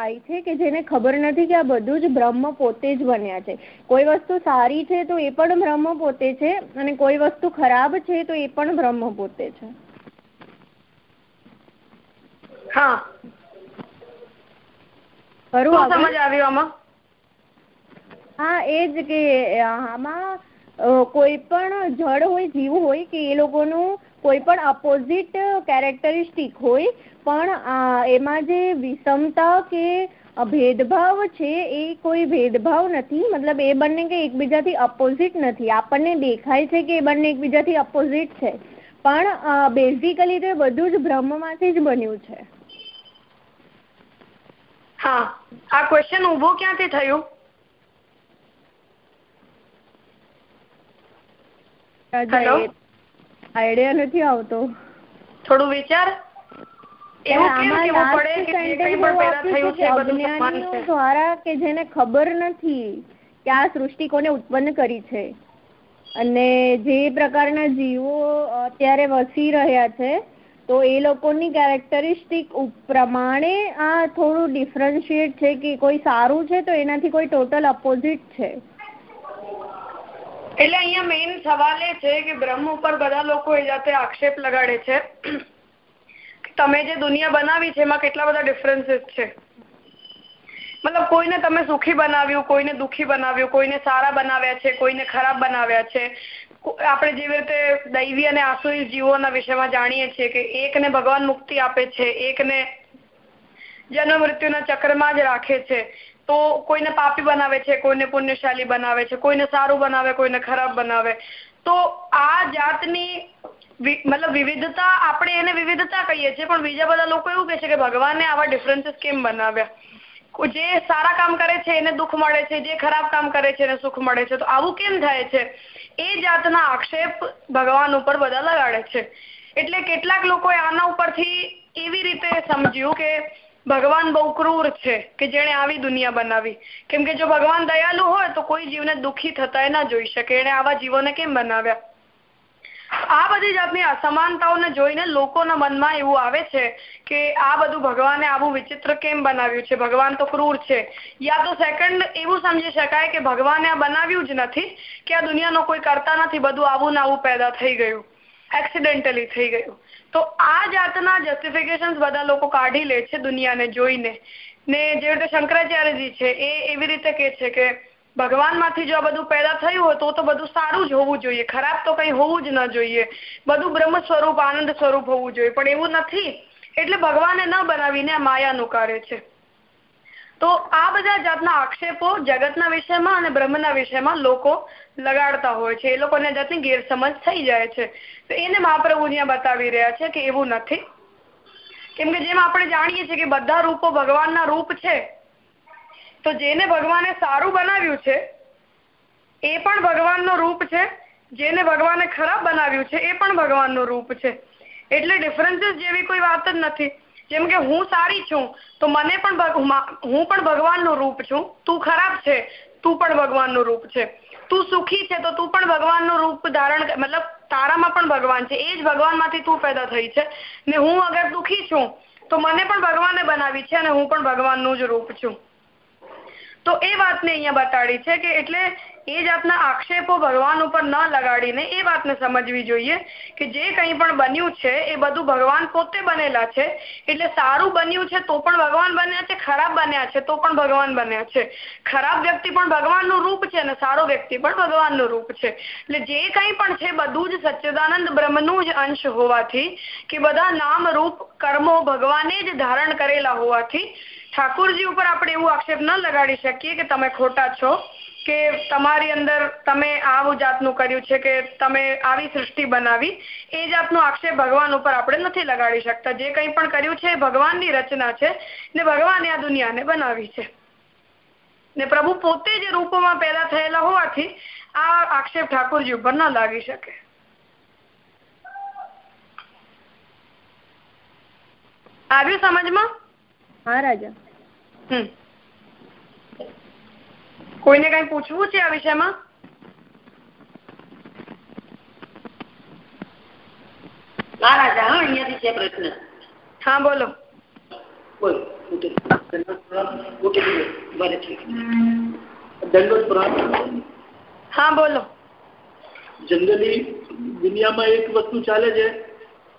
થાય છે કે જેને ખબર નથી કે આ બધું જ બ્રહ્મ પોતે જ બન્યા છે. કોઈ વસ્તુ સારી છે તો એ પણ બ્રહ્મ પોતે છે અને કોઈ વસ્તુ ખરાબ છે તો એ પણ બ્રહ્મ પોતે છે. હા. ખરું સમજ આવ્યું આમાં? હા એ જ કે આમાં કોઈ પણ જળ હોય જીવ હોય કે એ લોકોનું કોઈ પણ અપોઝિટ કેરેક્ટરિસ્ટિક હોય પણ એમાં જે વિષમતા કે ભેદભાવ છે એ કોઈ ભેદભાવ નથી. મતલબ એ બંને કે એકબીજાથી અપોઝિટ નથી. આપણને દેખાય છે કે એ બંને એકબીજાથી અપોઝિટ છે. પણ બેઝિકલી તો બધું જ બ્રહ્મમાંથી જ બન્યું છે. હા. આ ક્વેશ્ચન ઊભો ક્યાંથી થયું? આઈડિયા નથી આવતો. થોડું વિચાર? દ્વારા કે જેને ખબર નથી કે આ સૃષ્ટિ કોને ઉત્પન્ન કરી છે. અને જે પ્રકારના જીવો અત્યારે વસી રહ્યા છે તો એ લોકોની કેરેક્ટરિસ્ટિક પ્રમાણે આ થોડું ડિફરન્શિએટ છે કે કોઈ સારું છે તો એનાથી કોઈ ટોટલ અપોઝિટ છે. એટલે અહીંયા મેઇન સવાલ એ છે કે બ્રહ્મ ઉપર બધા લોકો એ જાતે આક્ષેપ લગાડે છે. તમે જે દુનિયા બનાવી છે, એમાં કેટલા બધા ડિફરન્સીસ છે? મતલબ કોઈને તમે સુખી બનાવ્યું, કોઈને દુઃખી બનાવ્યું, કોઈને સારા બનાવ્યા છે, કોઈને ખરાબ બનાવ્યા છે. આપણે જેવી રીતે દૈવી અને આસુરી જીવોના વિષયમાં જાણીએ છીએ કે એકને ભગવાન મુક્તિ આપે છે, એકને જન્મ મૃત્યુના ચક્રમાં જ રાખે છે. તો કોઈને પાપી બનાવે છે, કોઈને પુણ્યશાલી બનાવે છે, કોઈને સારું બનાવે, કોઈને ખરાબ બનાવે. તો આ જાતની મતલબ વિવિધતા આપણે એને વિવિધતા કહીએ છીએ, પણ બીજા બધા લોકો એવું કહે છે કે ભગવાને આવા ડિફરન્સીસ કેમ બનાવ્યા? જે સારા કામ કરે છે, એને દુઃખ મળે છે, જે ખરાબ કામ કરે છે, એને સુખ મળે છે. તો આવું કેમ થાય છે? એ જાતના આક્ષેપ ભગવાન ઉપર બધા લગાડે છે. એટલે કેટલાક લોકોએ આના ઉપરથી એવી રીતે સમજ્યું કે ભગવાન બહુ ક્રૂર છે કે જેણે આવી દુનિયા બનાવી. કેમ કે જો ભગવાન દયાલુ હોય તો કોઈ જીવને દુઃખી થતા ના જોઈ શકે. એને આવા જીવોને કેમ બનાવ્યા? આ બધી જાતની અસમાનતાઓને જોઈને લોકોના મનમાં એવું આવે છે કે આ બધું ભગવાને આવું વિચિત્ર કેમ બનાવ્યું છે? ભગવાન તો ક્રૂર છે. યા તો સેકન્ડ એવું સમજી શકાય કે ભગવાને આ બનાવ્યું જ નથી કે આ દુનિયાનો કોઈ કરતા નથી. બધું આવું ને આવું પેદા થઈ ગયું. એક્સિડેન્ટલી થઈ ગયું. તો આ જાતના જસ્ટિફિકેશન બધા લોકો કાઢી લે છે દુનિયાને જોઈને. ને જે રીતે શંકરાચાર્યજી છે એ એવી રીતે કે છે કે ભગવાનમાંથી જો આ બધું પેદા થયું હોય તો તો બધું સારું જ હોવું જોઈએ. ખરાબ તો કંઈ હોવું જ ન જોઈએ. બધું બ્રહ્મ સ્વરૂપ, આનંદ સ્વરૂપ હોવું જોઈએ. પણ એવું નથી. એટલે ભગવાને ન બનાવીને માયાનું કાર્ય છે. તો આ બધા જાતના આક્ષેપો જગતના વિષયમાં અને બ્રહ્મના વિષયમાં લોકો લગાડતા હોય છે, એ લોકોને જાતની ગેરસમજ થઈ જાય છે. તો એને મહાપ્રભુ ત્યાં બતાવી રહ્યા છે કે એવું નથી. કેમ કે જેમ આપણે જાણીએ છીએ કે બધા રૂપો ભગવાનના રૂપ છે, તો જેને ભગવાને સારું બનાવ્યું છે, એ પણ ભગવાનનો રૂપ છે. જેને ભગવાને ખરાબ બનાવ્યું છે, એ પણ ભગવાનનું રૂપ છે. એટલે ડિફરન્સીસ જેવી કોઈ વાત જ નથી. જેમ કે હું સારી છું, તો મને પણ હું પણ ભગવાનનું રૂપ છું. તું ખરાબ છે, તું પણ ભગવાનનું રૂપ છે. તું સુખી છે તો તું પણ ભગવાનનું રૂપ ધારણ મતલબ તારામાં પણ ભગવાન છે, એ જ ભગવાનમાંથી તું પેદા થઈ છે. ને હું અગર દુખી છું, તો મને પણ ભગવાને બનાવી છે અને હું પણ ભગવાનનું જ રૂપ છું. તો એ વાતને અહીંયા બતાડી છે કે એટલે એ જાતના આક્ષેપો ભગવાન ઉપર ન લગાડીને એ વાતને સમજવી જોઈએ કે જે કંઈ પણ બન્યું છે, એ બધું ભગવાન પોતે બનેલા છે. એટલે સારું બન્યું છે તો પણ ભગવાન બન્યા છે, ખરાબ બન્યા છે તો પણ ભગવાન બન્યા છે. ખરાબ વ્યક્તિ પણ ભગવાનનું રૂપ છે અને સારો વ્યક્તિ પણ ભગવાનનું રૂપ છે. એટલે જે કંઈ પણ છે બધું જ સચ્ચિદાનંદ બ્રહ્મનું જ અંશ હોવાથી કે બધા નામ કર્મો ભગવાને જ ધારણ કરેલા હોવાથી ઠાકુરજી ઉપર આપણે એવું આક્ષેપ ન લગાડી શકીએ કે તમે ખોટા છો. કે તમારી અંદર તમે આવું જાતનું કર્યું છે કે તમે આવી સૃષ્ટિ બનાવી. એ જાતનો આક્ષેપ ભગવાન ઉપર આપણે નથી લગાડી શકતા. જે કંઈ પણ કર્યું છે એ ભગવાનની રચના છે ને ભગવાને આ દુનિયાને બનાવી છે. ને પ્રભુ પોતે જ રૂપોમાં પેદા થયેલા હોવાથી આ આક્ષેપ ઠાકોરજી ઉપર ન લાગી શકે. આવ્યું સમજમાં? હા રાજા. હમ. કોઈને કઈ પૂછવું છે આ વિષયમાં? હા હા અહીંયાથી છે પ્રશ્ન. હા બોલો. બોલો હા બોલો. જનરલી દુનિયામાં એક વસ્તુ ચાલે છે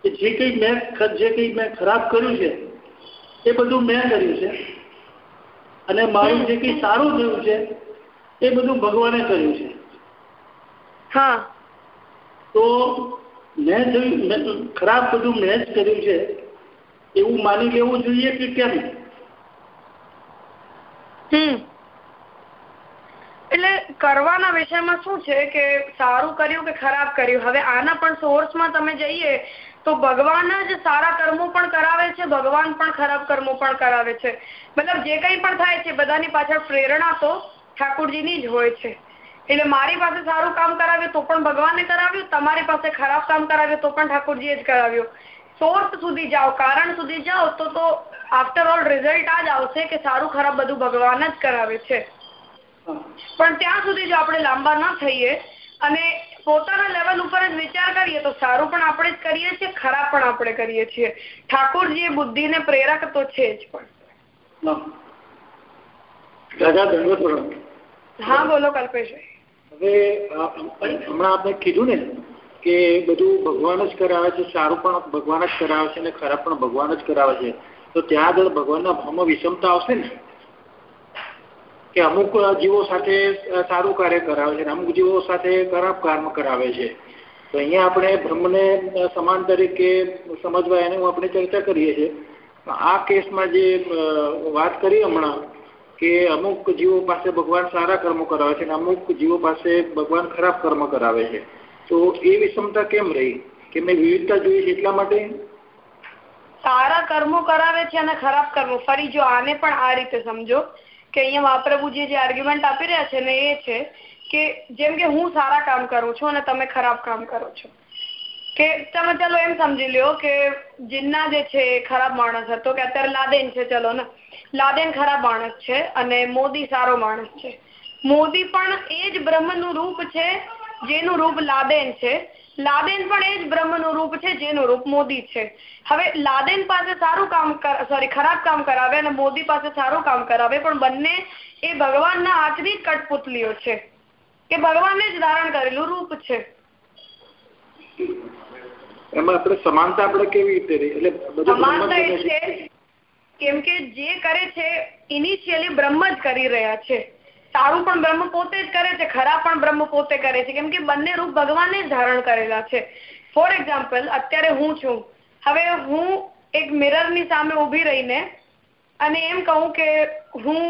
કે જે કઈ મેં જે કઈ મેં ખરાબ કર્યું છે એ બધું મેં કર્યું છે. અને મારું જે કઈ સારું થયું છે એ બધું ભગવાને કર્યું છે. હા. તો મેં જોયું ખરાબ બધું મેં જ કર્યું છે. એવું માની લેવું જોઈએ કે કેમ? હમ. એટલે કરવાના વિષયમાં શું છે કે સારું કર્યું કે ખરાબ કર્યું? હવે આના પણ સોર્સમાં તમે જઈએ તો ભગવાન જ સારા કર્મો પણ કરાવે છે ભગવાન પણ ખરાબ કર્મો પણ કરાવે છે. મતલબ જે કંઈ પણ થાય છે બધાની પાછળ પ્રેરણા તો ઠાકોરજીની જ હોય છે. એટલે મારી પાસે સારું કામ કરાવ્યું તો પણ ભગવાને કરાવ્યું, તમારી પાસે ખરાબ કામ કરાવ્યું તો પણ ઠાકોરજીએ જ કરાવ્યું. સોર્સ સુધી જાઓ, કારણ સુધી જાઓ તો તો આફ્ટર ઓલ રિઝલ્ટ આ જ આવશે કે સારું ખરાબ બધું ભગવાન જ કરાવે છે. પણ ત્યાં સુધી જો આપણે લાંબા ન થઈએ અને પોતાના લેવલ ઉપર જ વિચાર કરીએ તો સારું પણ આપણે જ કરીએ છીએ, ખરાબ પણ આપણે કરીએ છીએ. ઠાકોરજી બુદ્ધિને પ્રેરક તો છે જ પણ. હા, બોલો કલ્પેશભાઈ હવે હમણાં આપણે કીધું ને કે બધું ભગવાન જ કરાવે છે, સારું પણ ભગવાન જ કરાવે છે અને ખરાબ પણ ભગવાન જ કરાવે છે. તો ત્યાં આગળ ભગવાનના ભાવમાં વિષમતા આવશે ને? કે અમુક જીવો સાથે સારું કાર્ય કરાવે છે અમુક જીવો સાથે ખરાબ કર્મ કરાવે છે. તો અહીંયા આપણે બ્રહ્મને સમાન તરીકે સમજવા એની આપણે ચર્ચા કરીએ છીએ. આ કેસમાં જે વાત કરી હમણાં કે અમુક જીવો પાસે ભગવાન સારા કર્મો કરાવે છે અને અમુક જીવો પાસે ભગવાન ખરાબ કર્મ કરાવે છે. તો એ વિષમતા કેમ રહી? કે મેં વિવિધતા જોઈ છે એટલા માટે? સારા કર્મો કરાવે છે અને ખરાબ કર્મો. ફરી જો આને પણ આ રીતે સમજો કે અહીંયા મહાપ્રભુજી જે આર્ગ્યુમેન્ટ આપી રહ્યા છે ને એ છે કે જેમ કે હું સારા કામ કરું છું અને તમે ખરાબ કામ કરો છો. કે તમે ચલો એમ સમજી લ્યો કે જીન્ના જે છે એ ખરાબ માણસ હતો કે અત્યારે લાદેન છે, ચલો ને. લાદેન ખરાબ માણસ છે અને મોદી સારો માણસ છે. મોદી પણ એ જ બ્રહ્મનું રૂપ છે જેનું રૂપ લાદેન છે. લાદેન પણ એ જ બ્રહ્મનું રૂપ છે જેનું રૂપ મોદી છે. હવે લાદેન પાસે સારું કામ સોરી ખરાબ કામ કરાવે અને મોદી પાસે સારું કામ કરાવે પણ બંને એ ભગવાનના હાથની કટપુતલીઓ છે. કે ભગવાને જ ધારણ કરેલું રૂપ છે. એમાં આપણે સમાનતા આપણે કેવી રીતે એટલે સમાનતા એટલે કેમ કે જે કરે છે ઇનિશિયલી બ્રહ્મ જ કરી રહ્યા છે. સારું પણ બ્રહ્મ પોતે જ કરે છે ખરાબ પણ બ્રહ્મ પોતે કરે છે. કેમ કે બંને રૂપ ભગવાને જ ધારણ કરેલા છે. ફોર એક્ઝામ્પલ અત્યારે હું છું. હવે હું એક મિરરની સામે ઊભી રહીને અને એમ કહું કે હું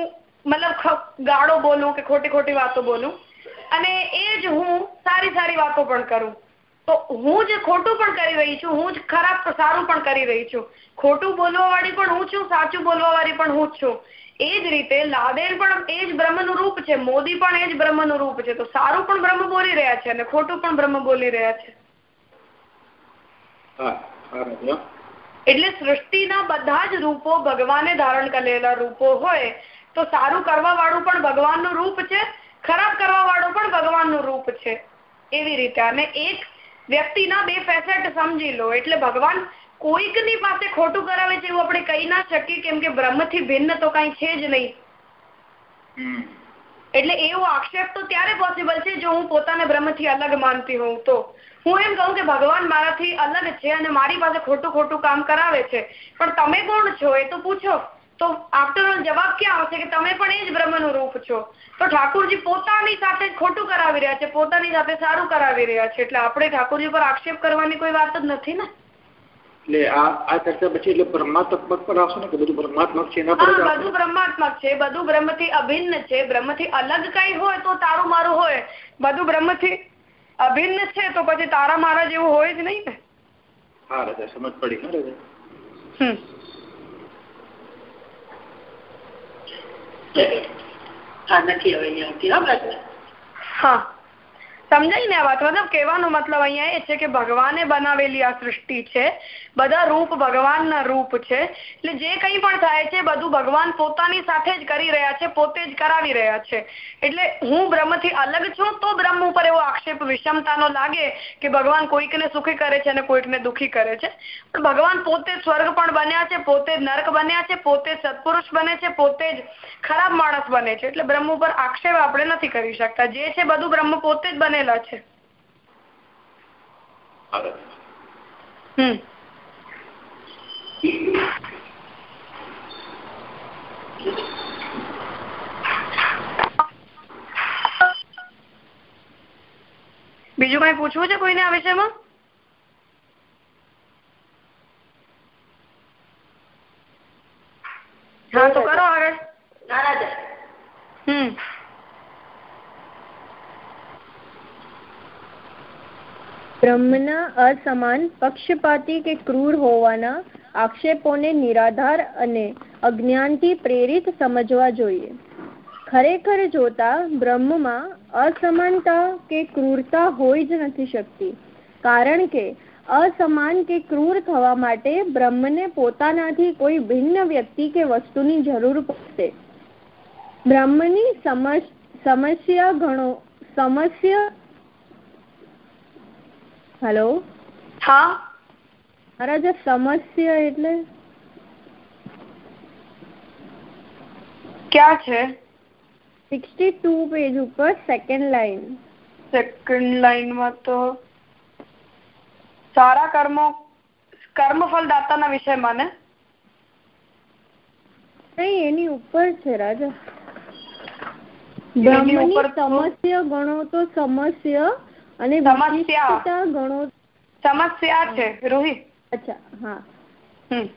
મતલબ ગાળો બોલું કે ખોટી ખોટી વાતો બોલું. અને એ જ હું સારી સારી વાતો પણ કરું. તો હું જે ખોટું પણ કરી રહી છું હું જ ખરાબ સારું પણ કરી રહી છું. ખોટું બોલવા વાળી પણ હું છું સાચું બોલવા વાળી પણ હું છું. એ જ રીતે લાદેન પણ એ જ બ્રહ્મનું રૂપ છે મોદી પણ એ જ બ્રહ્મનું રૂપ છે. તો સારું પણ બ્રહ્મ બોલી રહ્યા છે અને ખોટું પણ બ્રહ્મ બોલી રહ્યા છે. એટલે સૃષ્ટિના બધા જ રૂપો ભગવાને ધારણ કરેલા રૂપો હોય તો સારું કરવા વાળું પણ ભગવાનનું રૂપ છે ખરાબ કરવા વાળું પણ ભગવાનનું રૂપ છે. એવી રીતે. અને એક વ્યક્તિના બે ફેસેટ સમજી લો. એટલે ભગવાન કોઈકની પાસે ખોટું કરાવે છે એવું આપણે કહી ના શકીએ કેમ કે બ્રહ્મથી ભિન્ન તો કઈ છે જ નહીં. એટલે એવો આક્ષેપ તો ત્યારે પોસિબલ છે જો હું પોતાને બ્રહ્મથી અલગ માનતી હોઉં તો. હું એમ કહું કે ભગવાન મારાથી અલગ છે અને મારી પાસે ખોટું ખોટું કામ કરાવે છે. પણ તમે કોણ છો એ તો પૂછો. તો આફ્ટરઓલ જવાબ ક્યાં આવશે કે તમે પણ એ જ બ્રહ્મનું રૂપ છો? તો ઠાકોરજી પોતાની સાથે ખોટું કરાવી રહ્યા છે પોતાની સાથે સારું કરાવી રહ્યા છે. એટલે આપણે ઠાકોરજી પર આક્ષેપ કરવાની કોઈ વાત જ નથી ને? એટલે આ આ ચર્ચા પછી એટલે બ્રહ્માત્મક પર આવશે ને કે બધું બ્રહ્માત્મક છે એના પર બધું બ્રહ્માત્મક છે બધું બ્રહ્મથી અભિન્ન છે. બ્રહ્મથી અલગ કઈ હોય તો તારું મારું હોય. બધું બ્રહ્મથી અભિન્ન છે તો પછી તારા મારા જેવું હોય જ નહીં ને? હા રાજા સમજ પડી હા રાજા. હમ. સમજાય ને આ વાત? મતલબ કહેવાનો મતલબ અહીંયા એ છે કે ભગવાને બનાવેલી આ સૃષ્ટિ છે. બધા રૂપ ભગવાનના રૂપ છે. એટલે જે કંઈ પણ થાય છે બધું ભગવાન પોતાની સાથે જ કરી રહ્યા છે પોતે જ કરાવી રહ્યા છે. એટલે હું બ્રહ્મથી અલગ છું તો બ્રહ્મ ઉપર એવો આક્ષેપ વિષમતાનો લાગે કે ભગવાન કોઈકને સુખી કરે છે અને કોઈકને દુઃખી કરે છે. પણ ભગવાન પોતે સ્વર્ગ પણ બન્યા છે પોતે નર્ક બન્યા છે પોતે સત્પુરુષ બને છે પોતે જ ખરાબ માણસ બને છે. એટલે બ્રહ્મ ઉપર આક્ષેપ આપણે નથી કરી શકતા. જે છે બધું બ્રહ્મ પોતે જ બનેલા છે. બીજું કઈ પૂછવું છે કોઈને આ વિષયમાં? કરો હવે. હમ. બ્રહ્મના અસમાન પક્ષપાતી કે ક્રૂર હોવાના આક્ષેપોને નિરાધાર અને અજ્ઞાનથી પ્રેરિત સમજવા જોઈએ. ખરેખર જોતા બ્રહ્મમાં અસમાનતા કે ક્રૂરતા હોઈ જ નથી શકતી, કારણ કે અસમાન કે ક્રૂર થવા માટે બ્રહ્મને પોતાનાથી કોઈ ભિન્ન વ્યક્તિ કે વસ્તુની જરૂર પડશે. બ્રહ્મની સમસ્યા ઘણો સમસ્યા, હેલો? હા. મહારાજ સમસ્યા એટલે ક્યાં છે? સિક્સટી ટુ પેજ ઉપર સેકન્ડ લાઈન સેકન્ડ લાઈનમાં તો સારા કર્મો કર્મફળ દાતાના વિષયમાં ને? નહીં એની ઉપર છે રાજા. બ્રહ્મની સમસ્યા ગણો તો સમસ્યા અને સમસ્યા. ગણો સમસ્યા છે રોહિત. અચ્છા હા. હમ.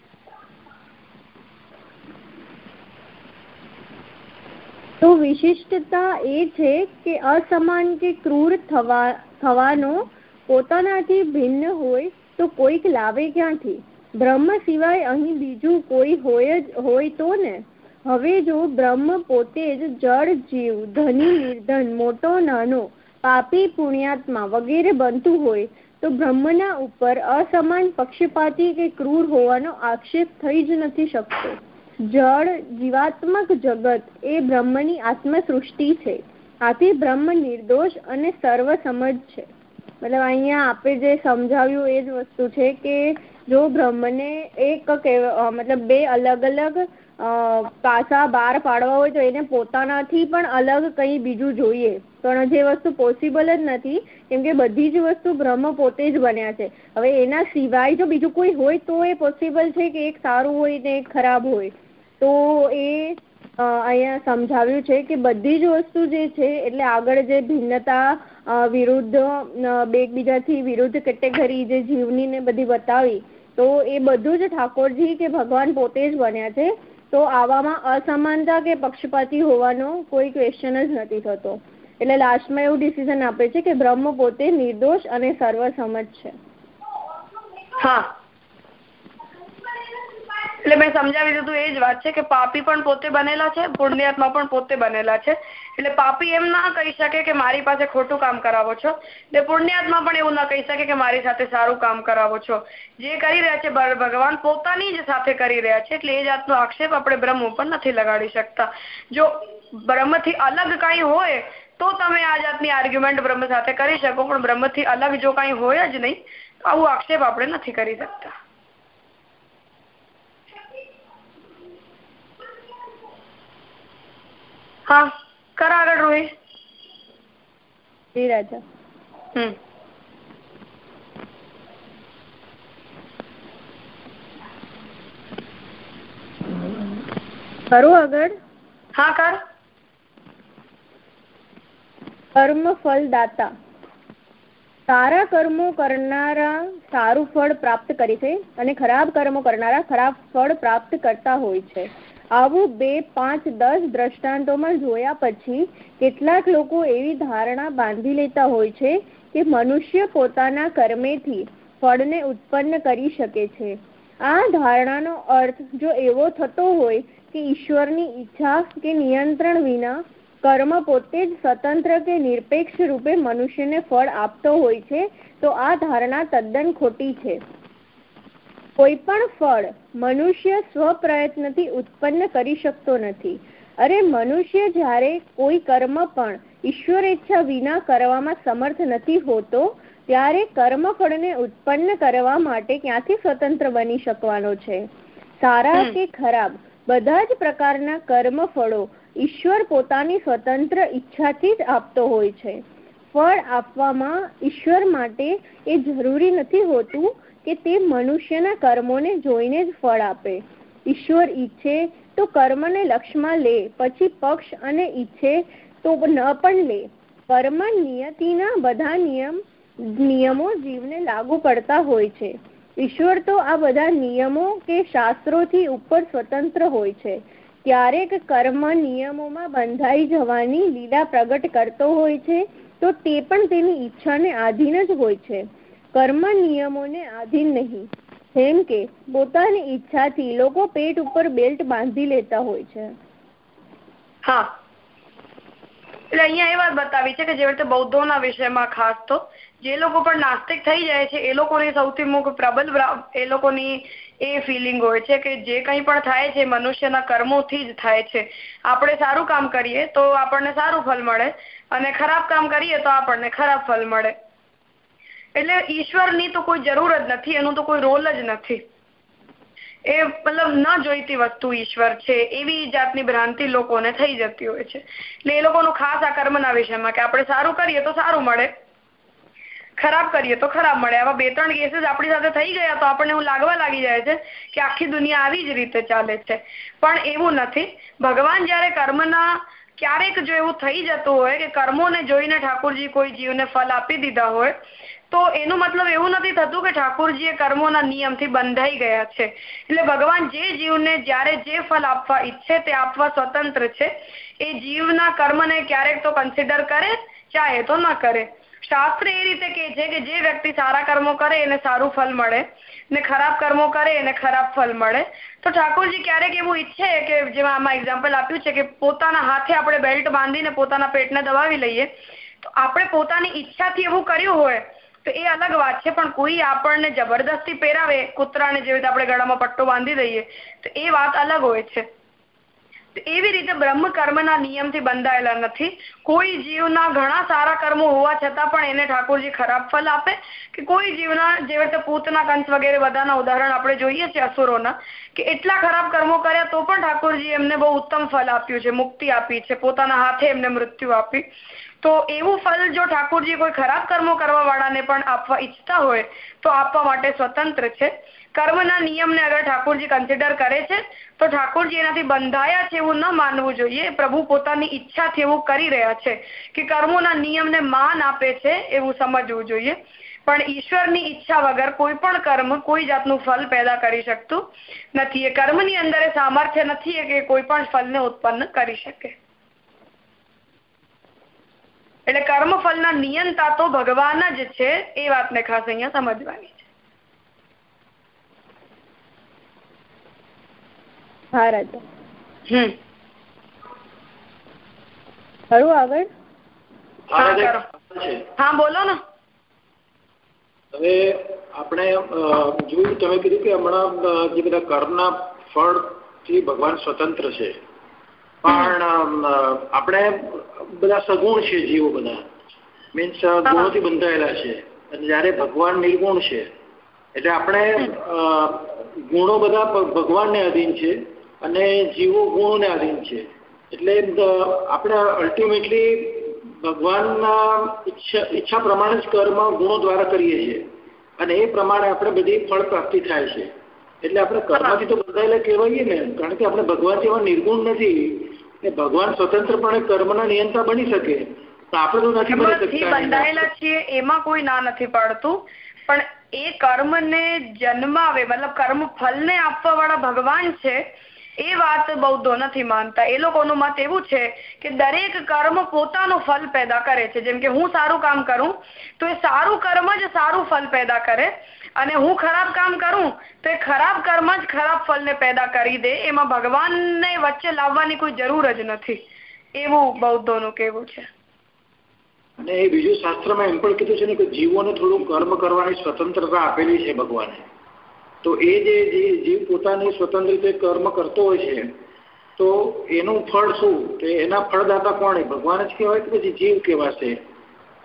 તો વિશિષ્ટતા એ છે કે અસમાન કે ક્રૂર થવાનો પોતાનાથી ભિન્ન હોય તો કોઈક લાવે ક્યાંથી? બ્રહ્મ સિવાય અહીં બીજું કોઈ હોય જ હોય તો ને? હવે જો બ્રહ્મ પોતે જ જળ જીવ ધની નિર્ધન મોટો નાનો પાપી પુણ્યાત્મા વગેરે બનતું હોય તો બ્રહ્મના ઉપર અસમાન પક્ષપાતી કે ક્રૂર હોવાનો આક્ષેપ થઈ જ નથી શકતો. જળ, જીવાત્મક જગત એ બ્રહ્મની આત્મસૃષ્ટિ છે. આથી બ્રહ્મ નિર્દોષ અને સર્વ સમજ છે. મતલબ અહીંયા આપે જે સમજાવ્યું એ જ વસ્તુ છે કે જો બ્રહ્મને એક મતલબ બે અલગ અલગ પાસા બહાર પાડવા હોય તો એને પોતાનાથી પણ અલગ કંઈ બીજું જોઈએ. પણ જે વસ્તુ પોસિબલ જ નથી, કેમ કે બધી જ વસ્તુ બ્રહ્મ પોતે જ બન્યા છે. હવે એના સિવાય જો બીજું કોઈ હોય તો એ પોસિબલ છે કે એક સારું હોય ને એક ખરાબ હોય. તો એ અહીંયા સમજાવ્યું છે કે બધી જ વસ્તુ જે છે એટલે આગળ જે ભિન્નતા વિરુદ્ધ એકબીજાથી વિરુદ્ધ કેટેગરી જે જીવની ને બધી બતાવી, તો એ બધું જ ઠાકોરજી કે ભગવાન પોતે જ બન્યા છે. તો આવામાં અસમાનતા કે પક્ષપાતી હોવાનો કોઈ ક્વેશ્ચન જ નથી થતો. એટલે લાસ્ટમાં એવું ડિસિઝન આપે છે કે બ્રહ્મ પોતે નિર્દોષ અને સર્વસમજ છે. હા. એટલે મેં સમજાવી દીધું એ જ વાત છે કે પાપી પણ પોતે બનેલા છે, પુણ્યાત્મા પણ પોતે બનેલા છે. એટલે પાપી એમ ના કહી શકે કે મારી પાસે ખોટું કામ કરાવો છો એટલે પુણ્યાત્મા પણ એવું ના કહી શકે કે મારી સાથે સારું કામ કરાવો છો. જે કરી રહ્યા છે ભગવાન પોતાની જ સાથે કરી રહ્યા છે, એટલે એ જાતનો આક્ષેપ આપણે બ્રહ્મ ઉપર નથી લગાડી શકતા. જો બ્રહ્મથી અલગ કાંઈ હોય, તો તમે આ જાતની આર્ગ્યુમેન્ટ બ્રહ્મ સાથે કરી શકો, પણ બ્રહ્મથી અલગ જો કાંઈ હોય જ નહીં આવું આક્ષેપ આપણે નથી કરી શકતા. હા કર આગળ રોહિત. રાજા હમ. કરું આગળ? હા કર. કર્મ ફલદાતા. સારા કર્મો કરનારા સારું ફળ પ્રાપ્ત કરે છે અને ખરાબ કર્મો કરનારા ખરાબ ફળ પ્રાપ્ત કરતા હોય છે. આવું બે પાંચ દસ દ્રષ્ટાંતોમાં જોયા પછી કેટલાક લોકો એવી ધારણા બાંધી લેતા હોય છે કે મનુષ્ય પોતાના કર્મેથી ફળને ઉત્પન્ન કરી શકે છે. આ ધારણાનો અર્થ જો એવો થતો હોય કે ઈશ્વરની ઈચ્છા કે નિયંત્રણ વિના કર્મ પોતે જ સ્વતંત્ર કે નિરપેક્ષ રૂપે મનુષ્યને ફળ આપતો હોય છે, તો આ ધારણા તદ્દન ખોટી છે. કોઈ પણ ફળ મનુષ્ય સ્વપ્રયત્નથી ઉત્પન્ન કરી શકતો નથી. અરે મનુષ્ય જ્યારે કોઈ કર્મ પણ ઈશ્વર ઈચ્છા વિના કરવામાં સમર્થ નથી હોતો ત્યારે કર્મફળને ઉત્પન્ન કરવા માટે ક્યાંથી સ્વતંત્ર બની શકવાનો છે? સારા કે ખરાબ બધા જ પ્રકારના કર્મ ફળો ઈશ્વર પોતાની સ્વતંત્ર ઈચ્છાથી જ આપતો હોય છે. ફળ આપવામાં ઈશ્વર માટે એ જરૂરી નથી હોતું કે તે મનુષ્યના કર્મોને જોઈને જ ફળ આપે. ઈશ્વર ઈચ્છે તો કર્મને લક્ષમાં લે, પછી પક્ષ અને ઈચ્છે તો ન પણ લે. કર્મ નિયતિના બધા નિયમ, નિયમો જીવને લાગુ પડતા હોય છે. ઈશ્વર તો આ બધા નિયમો કે શાસ્ત્રોથી ઉપર સ્વતંત્ર હોય છે. ક્યારેક કર્મ નિયમોમાં બંધાઈ જવાની લીલા પ્રગટ કરતો હોય છે, તો તે પણ તેની ઈચ્છાને આધીન જ હોય છે. કર્મ નિયમોને આધીન નહીં. જેમ કે, પોતાની ઈચ્છાથી લોકો પેટ ઉપર બેલ્ટ બાંધી લેતા હોય છે. હા. એટલે અહીંયા એ વાત બતાવી છે કે જેવી રીતે બૌદ્ધોના વિષયમાં ખાસ તો, જે લોકો પણ નાસ્તિક થઈ જાય છે, એ લોકોની સૌથી મુખ્ય પ્રબલ એ લોકોની એ ફિલિંગ હોય છે કે જે કંઈ પણ થાય છે, મનુષ્યના કર્મોથી જ થાય છે. આપણે સારું કામ કરીએ તો આપણને સારું ફળ મળે અને ખરાબ કામ કરીએ તો આપણને ખરાબ ફળ મળે. એટલે ઈશ્વરની તો કોઈ જરૂર જ નથી, એનું તો કોઈ રોલ જ નથી. એ મતલબ ન જોઈતી વસ્તુ ઈશ્વર છે, એવી જાતની ભ્રાંતિ લોકોને થઈ જતી હોય છે. એટલે એ લોકોનું ખાસ આ કર્મના વિષયમાં કે આપણે સારું કરીએ તો સારું મળે. ખરાબ કરીએ તો ખરાબ મળે. આવા બે ત્રણ કેસીસ આપણી સાથે થઈ ગયા તો આપણને એવું લાગવા લાગી જાય છે કે આખી દુનિયા આવી જ રીતે ચાલે છે. પણ એવું નથી. ભગવાન જયારે કર્મના ક્યારેક જો એવું થઈ જતું હોય કે કર્મોને જોઈને ઠાકોરજી કોઈ જીવને ફલ આપી દીધા હોય તો એનો મતલબ એવું નથી થતું કે ઠાકોરજી એ કર્મોના નિયમથી બંધાઈ ગયા છે. એટલે ભગવાન જે જીવને જ્યારે જે ફલ આપવા ઈચ્છે તે આપવા સ્વતંત્ર છે. એ જીવના કર્મને ક્યારેક તો કન્સિડર કરે, ચાહે તો ન કરે. શાસ્ત્ર એ રીતે કે છે કે જે વ્યક્તિ સારા કર્મો કરે એને સારું ફલ મળે, ને ખરાબ કર્મો કરે એને ખરાબ ફલ મળે. તો ઠાકોરજી ક્યારેક એવું ઈચ્છે કે જેમાં આમાં એક્ઝામ્પલ આપ્યું છે કે પોતાના હાથે આપણે બેલ્ટ બાંધીને પોતાના પેટને દબાવી લઈએ. તો આપણે પોતાની ઈચ્છાથી એવું કર્યું હોય તો એ અલગ વાત છે, પણ કોઈ આપણને જબરદસ્તી પહેરાવે, કૂતરાને જેવી રીતે આપણે ગળામાં પટ્ટો બાંધી દઈએ, તો એ વાત અલગ હોય છે. એવી રીતે બ્રહ્મ કર્મના નિયમથી બંધાયેલા નથી. કોઈ જીવના ઘણા સારા કર્મો હોવા છતાં પણ એને ઠાકોરજી ખરાબ ફલ આપે કે કોઈ જીવના જેવી રીતે પૂતના કંસ વગેરે બધાના ઉદાહરણ આપણે જોઈએ છીએ અસુરોના, કે એટલા ખરાબ કર્મો કર્યા તો પણ ઠાકોરજી એમને બહુ ઉત્તમ ફલ આપ્યું છે, મુક્તિ આપી છે, પોતાના હાથે એમને મૃત્યુ આપી. તો એવું ફલ જો ઠાકોરજી કોઈ ખરાબ કર્મો કરવા વાળાને પણ આપવા ઈચ્છતા હોય, તો આપવા માટે સ્વતંત્ર છે. કર્મના નિયમને અગર ઠાકોરજી કન્સિડર કરે છે, તો ઠાકોરજી એનાથી બંધાયા છે એવું ન માનવું જોઈએ. પ્રભુ પોતાની ઈચ્છાથી એવું કરી રહ્યા છે કે કર્મોના નિયમને માન આપે છે એવું સમજવું જોઈએ. પણ ઈશ્વરની ઈચ્છા વગર કોઈ પણ કર્મ કોઈ જાતનું ફલ પેદા કરી શકતું નથી. એ કર્મની અંદર સામર્થ્ય નથી કે કોઈ પણ ફલને ઉત્પન્ન કરી શકે. એટલે કર્મફળના નિયંતા તો ભગવાન જ છે એ વાતને ખાસ અહીંયા સમજવાની છે. હા રાજા. હમ. ખરું આગળ. હા બોલો ને. હવે આપણે જોયું તમે કીધું કે હમણાં જે બધા કર્મના ફળથી ભગવાન સ્વતંત્ર છે. પણ આપણે બધા સગુણ છે જીવો બધા. મીન્સ ગુણોથી બંધાયેલા છે. અને જયારે ભગવાન નિર્ગુણ છે એટલે આપણે ગુણો બધા ભગવાનને અધીન છે અને જીવો ગુણોને આધીન છે. એટલે આપણે અલ્ટિમેટલી ભગવાનના ઈચ્છા ઈચ્છા પ્રમાણે જ કર્મ ગુણો દ્વારા કરીએ છીએ. અને એ પ્રમાણે આપણે બધી ફળ પ્રાપ્તિ થાય છે. એટલે આપણે કર્મથી તો બંધાયેલા કહેવાઈએ ને. કારણ કે આપણે ભગવાન જેવા નિર્ગુણ નથી. કે ભગવાન સ્વતંત્રપણે કર્મના નિયંતા બની શકે તો આપણે તો નથી બની શકતા બંધાયેલા છીએ એમાં કોઈ ના નથી પાડતું. પણ એ કર્મને જન્માવે મતલબ કર્મ ફલને આપવા વાળા ભગવાન છે એ વાત બૌદ્ધો નથી માનતા. એ લોકોનું મત એવું છે કે દરેક કર્મ પોતાનું ફલ પેદા કરે છે. જેમ કે હું સારું કામ કરું, તો એ સારું કર્મ જ સારું ફલ પેદા કરે અને હું ખરાબ કામ કરું, તો એ ખરાબ કર્મ જ ખરાબ ફલને પેદા કરી દે. એમાં ભગવાનને વચ્ચે લાવવાની કોઈ જરૂર જ નથી. એવું બૌદ્ધોનું કેવું છે. અને એ બીજું શાસ્ત્રમાં એમ પણ કીધું છે ને કે જીવોને થોડું કર્મ કરવાની સ્વતંત્રતા આપેલી છે ભગવાને. તો એ જે જીવ પોતાની સ્વતંત્ર રીતે કર્મ કરતો હોય છે, તો એનું ફળ શું? તો એના ફળદાતા કોણ ભગવાન જ કહેવાય કે પછી જીવ કહેવાશે?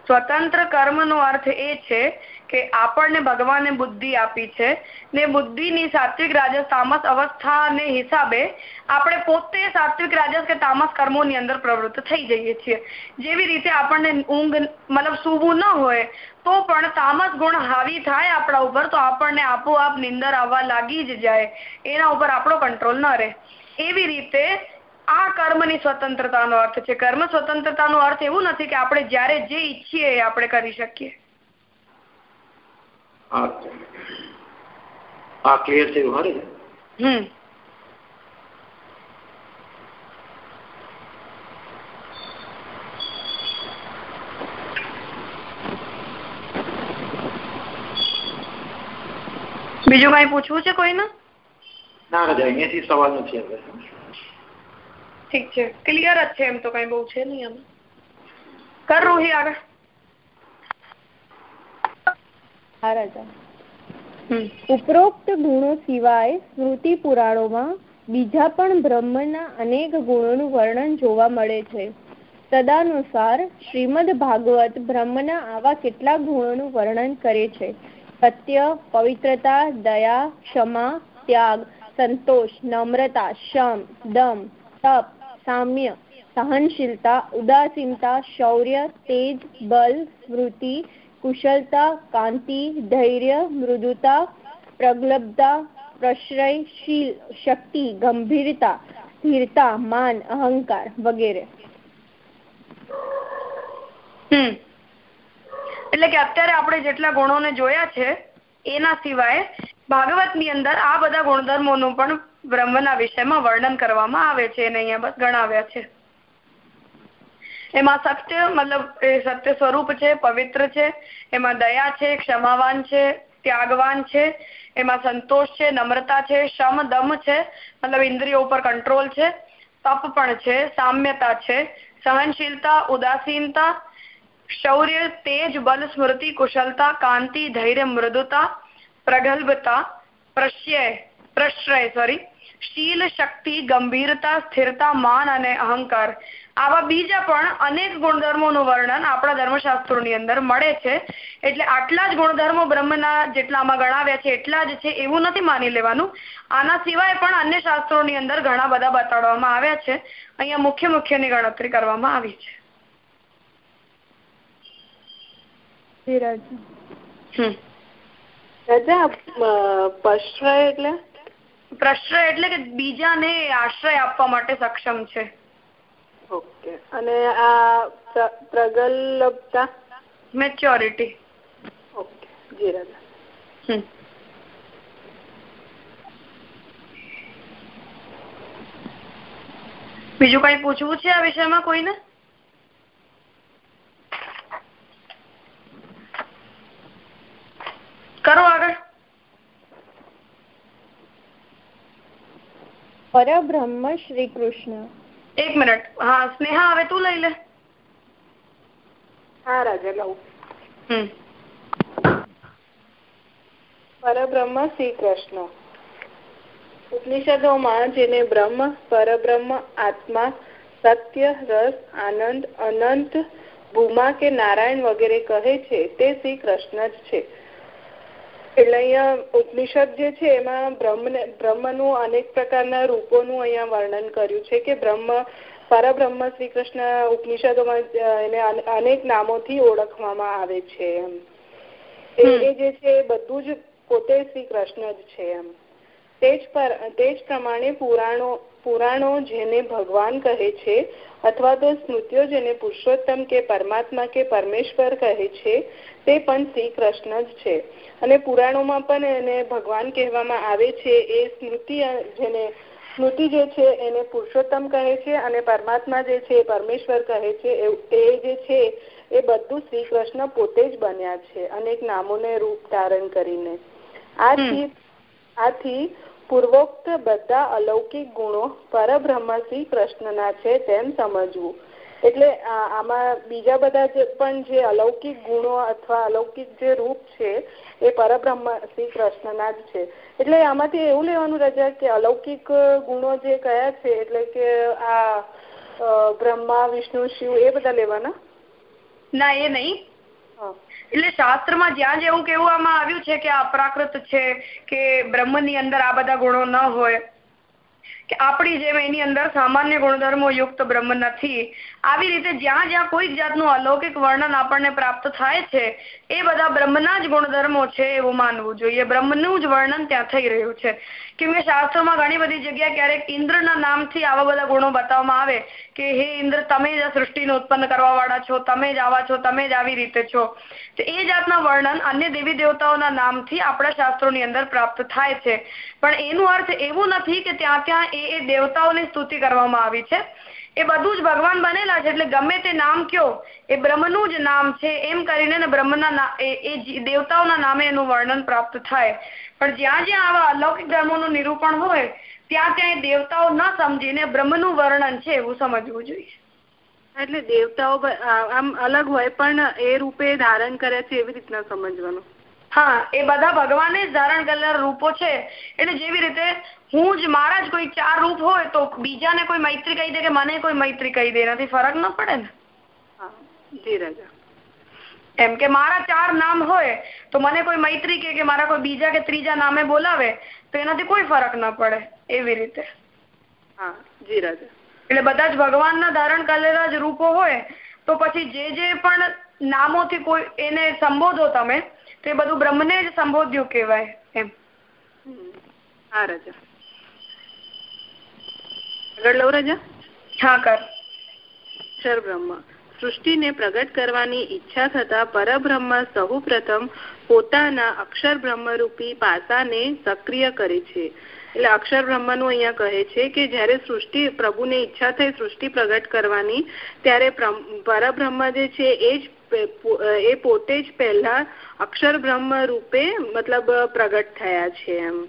સ્વતંત્ર કર્મનો અર્થ એ છે કે આપણને ભગવાને બુદ્ધિ આપી છે, ને બુદ્ધિની સાત્વિક રાજસ તામસ અવસ્થાને હિસાબે આપણે પોતે સાત્વિક રાજસ કે તામસ કર્મોની અંદર પ્રવૃત્ત થઈ જઈએ છીએ. જેવી રીતે આપણને ઊંઘ, મતલબ સૂવું ન હોય તો પણ તામસ ગુણ હાવી થાય આપણા ઉપર તો આપણને આપોઆપ નિંદર આવવા લાગી જ જાય. એના ઉપર આપણો કંટ્રોલ ન રહે. એવી રીતે આ કર્મની સ્વતંત્રતાનો અર્થ છે. કર્મ સ્વતંત્રતાનો અર્થ એવું નથી કે આપણે જ્યારે જે ઈચ્છીએ એ આપણે કરી શકીએ. આ ક્લિયર થયું હરે હમ. બીજું કઈ પૂછવું છે કોઈને? ના રાજા અહીંયાથી સવાલ નથી હવે ઠીક છે. ક્લિયર જ છે એમ તો કઈ બહુ છે નહીં એમ. કર રોહી આગળ. હા રાજા. ઉપરોક્ત ગુણો સિવાય સ્મૃતિ પુરાણોમાં બીજા પણ બ્રહ્મના અનેક ગુણોનું વર્ણન જોવા મળે છે. તદાનુસાર શ્રીમદ ભાગવત બ્રહ્મના આવા કેટલા ગુણોનું વર્ણન કરે છે. સત્ય, પવિત્રતા, દયા, ક્ષમા, ત્યાગ, સંતોષ, નમ્રતા, શમ, દમ, તપ, સામ્ય, સહનશીલતા, ઉદાસીનતા, શૌર્ય, તેજ, બલ સ્મૃતિ કુશળતા, કાંતિ, ધૈર્ય, મૃદુતા પ્રગલબ્ધતા પ્રશ્રય શીલ શક્તિ, ગંભીરતા, સ્થિરતા, માન, અહંકાર વગેરે. એટલે કે અત્યારે આપણે જેટલા ગુણોને જોયા છે, એના સિવાય ભાગવતની અંદર આ બધા ગુણધર્મોનું પણ બ્રહ્મના વિષયમાં વર્ણન કરવામાં આવે છે એને અહીંયા બસ ગણાવ્યા છે. એમાં સત્ય મતલબ એ સત્ય સ્વરૂપ છે, પવિત્ર છે, એમાં દયા છે, ક્ષમાવાન છે, ત્યાગવાન છે, એમાં સંતોષ છે, નમ્રતા છે, શમ, દમ છે, મતલબ ઇન્દ્રિયો ઉપર કંટ્રોલ છે, તપ પણ છે, સામ્યતા છે, સહનશીલતા, ઉદાસીનતા શૌર્ય તેજ બલ સ્મૃતિ કુશલતા કાંતિ ધૈર્ય મૃદુતા પ્રગલ્ભતા પ્રશ્રય પ્રશ્રય સોરી શીલ શક્તિ ગંભીરતા સ્થિરતા માન અને અહંકાર. આવા બીજા પણ અનેક ગુણધર્મોનું વર્ણન આપણા ધર્મશાસ્ત્રોની અંદર મળે છે. એટલે આટલા જ ગુણધર્મો બ્રહ્મના જેટલામાં ગણાવ્યા છે, એટલા જ છે એવું નથી માની લેવાનું. આના સિવાય પણ અન્ય શાસ્ત્રોની અંદર ઘણા બધા બતાડવામાં આવ્યા છે. અહીંયા મુખ્ય મુખ્યની ગણતરી કરવામાં આવી છે. પ્રશ્રય એટલે? પ્રશ્રય એટલે કે બીજાને આશ્રય આપવા માટે સક્ષમ છે. ઓકે. અને આ પ્રગલ્ભતા? Maturity okay. જી રાજા બીજું કઈ પૂછવું છે આ વિષયમાં કોઈને કરો આગળ પરબ્રહ્મ શ્રી કૃષ્ણ. એક મિનિટ. હા સ્નેહા હવે તું લઈ લે. હા રાજા લઉં. પરબ્રહ્મ શ્રી કૃષ્ણ. ઉપનિષદોમાં જેને બ્રહ્મ પરબ્રહ્મ આત્મા સત્ય રસ આનંદ અનંત ભૂમા કે નારાયણ વગેરે કહે છે તે શ્રી કૃષ્ણ જ છે. એટલે અહીંયા ઉપનિષદ જે છે એમાં બ્રહ્મ બ્રહ્મનું અનેક પ્રકારના રૂપોનું અહીંયા વર્ણન કર્યું છે કે બ્રહ્મ પરબ્રહ્મ શ્રી કૃષ્ણ ઉપનિષદોમાં એને અનેક નામોથી ઓળખવામાં આવે છે એમ. એ જે છે એ બધું જ પોતે શ્રી કૃષ્ણ જ છે એમ. તે જ પર તે જ પ્રમાણે પુરાણો પુરાણો જેને ભગવાન કહે છે અથવા તો સ્મૃતિઓ જેને પુરુષોત્તમ કે પરમાત્મા કે પરમેશ્વર કહે છે તે પણ શ્રી કૃષ્ણ જ છે. અને પુરાણોમાં પણ એને ભગવાન કહેવામાં આવે છે એ સ્મૃતિ જેને સ્મૃતિ જે છે એને પુરુષોત્તમ કહે છે અને પરમાત્મા જે છે પરમેશ્વર કહે છે એ જે છે એ બધું શ્રી કૃષ્ણ પોતે જ બન્યા છે અનેક નામોને રૂપ ધારણ કરીને. આથી આથી પૂર્વોક્ત બધા અલૌકિક ગુણો પરબ્રહ્મ શ્રી કૃષ્ણના છે તેમ સમજવું. એટલે આમાં બીજા બધા જે, પણ જે અલૌકિક ગુણો અથવા અલૌકિક જે રૂપ છે, એ પરબ્રહ્મ શ્રી કૃષ્ણના જ છે. એટલે આમાંથી એવું લેવાનું રજા કે અલૌકિક ગુણો જે કયા છે, એટલે કે આ બ્રહ્મા, વિષ્ણુ, શિવ, એ બધા લેવાના? ના, એ નહીં. એટલે શાસ્ત્રમાં જ્યાં જેવું કહેવામાં આવ્યું છે કે અપ્રાકૃત છે કે બ્રહ્મની અંદર આ બધા ગુણો ન હોય, કે આપણી જેમ એની અંદર સામાન્ય ગુણધર્મો યુક્ત બ્રહ્મ નથી આવી રીતે જ્યાં જ્યાં કોઈક જાતનું અલૌકિક વર્ણન આપણને પ્રાપ્ત થાય છે, એ બધા બ્રહ્મના જ ગુણધર્મો છે એવું માનવું જોઈએ. બ્રહ્મનું જ વર્ણન ત્યાં થઈ રહ્યું છે. કેમ કે શાસ્ત્રોમાં ઘણી બધી જગ્યા ક્યારેક ઇન્દ્રના નામથી આવા બધા ગુણો બતાવવામાં આવે કે, હે ઇન્દ્ર, તમે જ આ સૃષ્ટિને ઉત્પન્ન કરવા વાળા છો, તમે જ આવા છો, તમે જ આવી રીતે છો. તો એ જાતના વર્ણન અન્ય દેવી દેવતાઓના નામથી આપણા શાસ્ત્રોની અંદર પ્રાપ્ત થાય છે. પણ એનું અર્થ એવું નથી કે ત્યાં ત્યાં એ દેવતાઓની સ્તુતિ કરવામાં આવી છે. એ બધું જ ભગવાન બનેલા છે, એટલે ગમે તે નામ કયો, એ બ્રહ્મનું જ નામ છે. એમ કરીને બ્રહ્મના એ દેવતાઓના નામે એનું વર્ણન પ્રાપ્ત થાય. પણ જ્યાં જ્યાં આવા અલૌકિક ધર્મોનું નિરૂપણ હોય, ત્યાં ત્યાં એ દેવતાઓ ન સમજીને બ્રહ્મનું વર્ણન છે એવું સમજવું જોઈએ. એટલે દેવતાઓ આમ અલગ હોય, પણ એ રૂપે ધારણ કરે છે એવી રીતના સમજવાનું. હા એ બધા ભગવાને જ ધારણ કરેલા રૂપો છે. એટલે જેવી રીતે હું જ મારા જ કોઈ ચાર રૂપ હોય તો બીજાને કોઈ મૈત્રી કહી દે કે મને કોઈ મૈત્રી કહી દે? એનાથી ફરક ન પડે ને? જી રાજા. એમ કે મારા ચાર નામ હોય તો મને કોઈ મૈત્રી કે મારા કોઈ બીજા કે ત્રીજા નામે બોલાવે તો એનાથી કોઈ ફરક ન પડે એવી રીતે. હા જી રાજા. એટલે બધા જ ભગવાનના ધારણ કરેલા જ રૂપો હોય તો પછી જે જે પણ નામોથી કોઈ એને સંબોધો તમે તો એ બધું બ્રહ્મને જ સંબોધ્યું કહેવાય એમ. હા રાજા. આગળ લઉં રજા? હા કર. અક્ષર બ્રહ્મ સૃષ્ટિને પ્રગટ કરવાની ઈચ્છા થતા પરબ્રહ્મ સહુ પ્રથમ પોતાના અક્ષર બ્રહ્મરૂપી પાસાને સક્રિય કરે છે. એટલે અક્ષર બ્રહ્મનું અહીંયા કહે છે કે જ્યારે સૃષ્ટિ પ્રભુને ઈચ્છા થઈ સૃષ્ટિ પ્રગટ કરવાની ત્યારે પરબ્રહ્મ જે છે એ જ એ પોતે જ પહેલા અક્ષર બ્રહ્મ રૂપે મતલબ પ્રગટ થયા છે એમ.